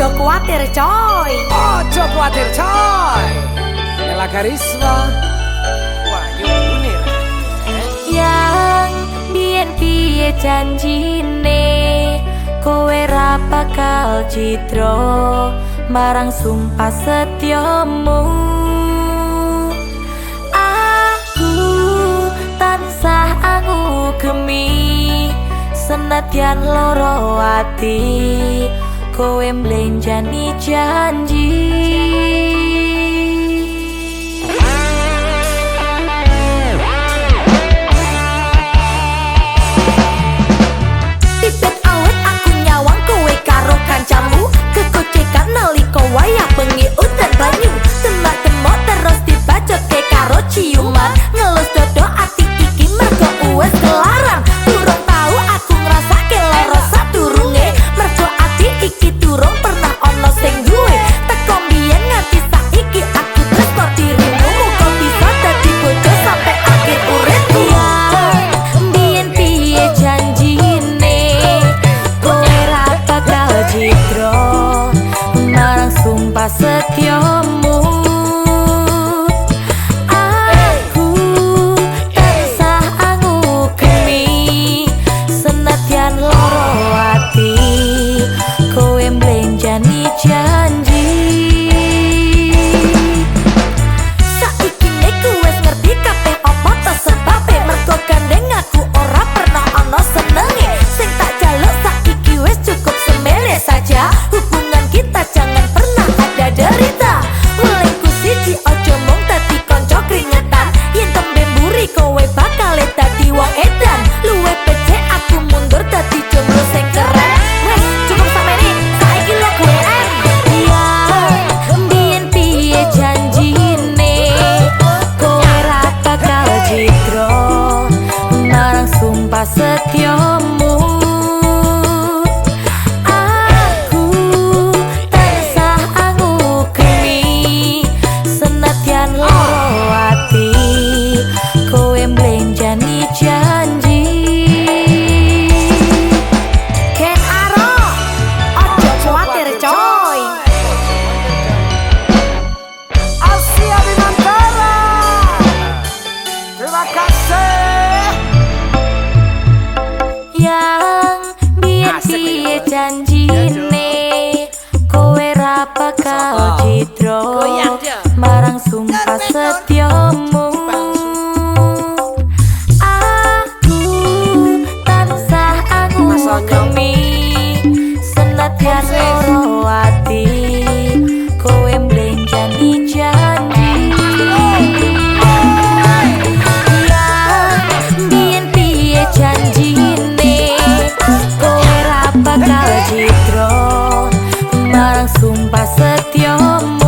Ojo kuatir coy. Ojo kuatir coy. Nela Karisma. Wahyu Munir. Yang bien pie janji janjine? Kowe rapa bakal citro Marang sumpah setiamu. Aku tansah angugemi Senadyan loro hati kowe mblenjani janji fuck your piye janjine kowe ra kau cidro marang sumpah setiamu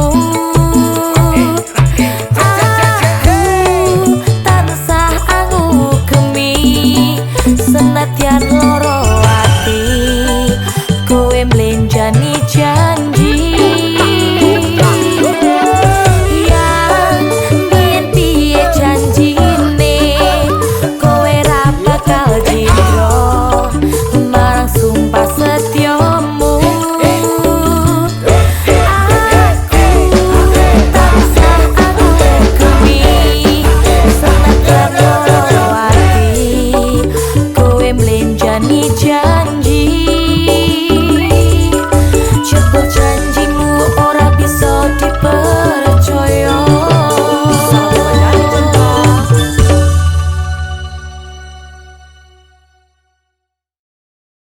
hijau